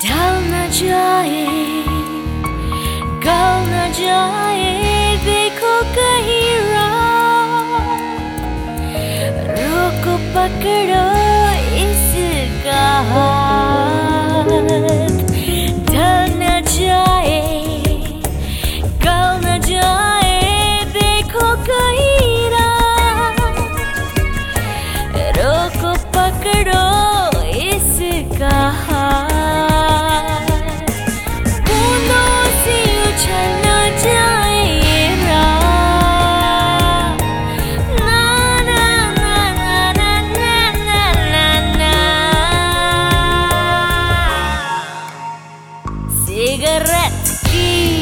Down the joy, gal the joy. cigarette.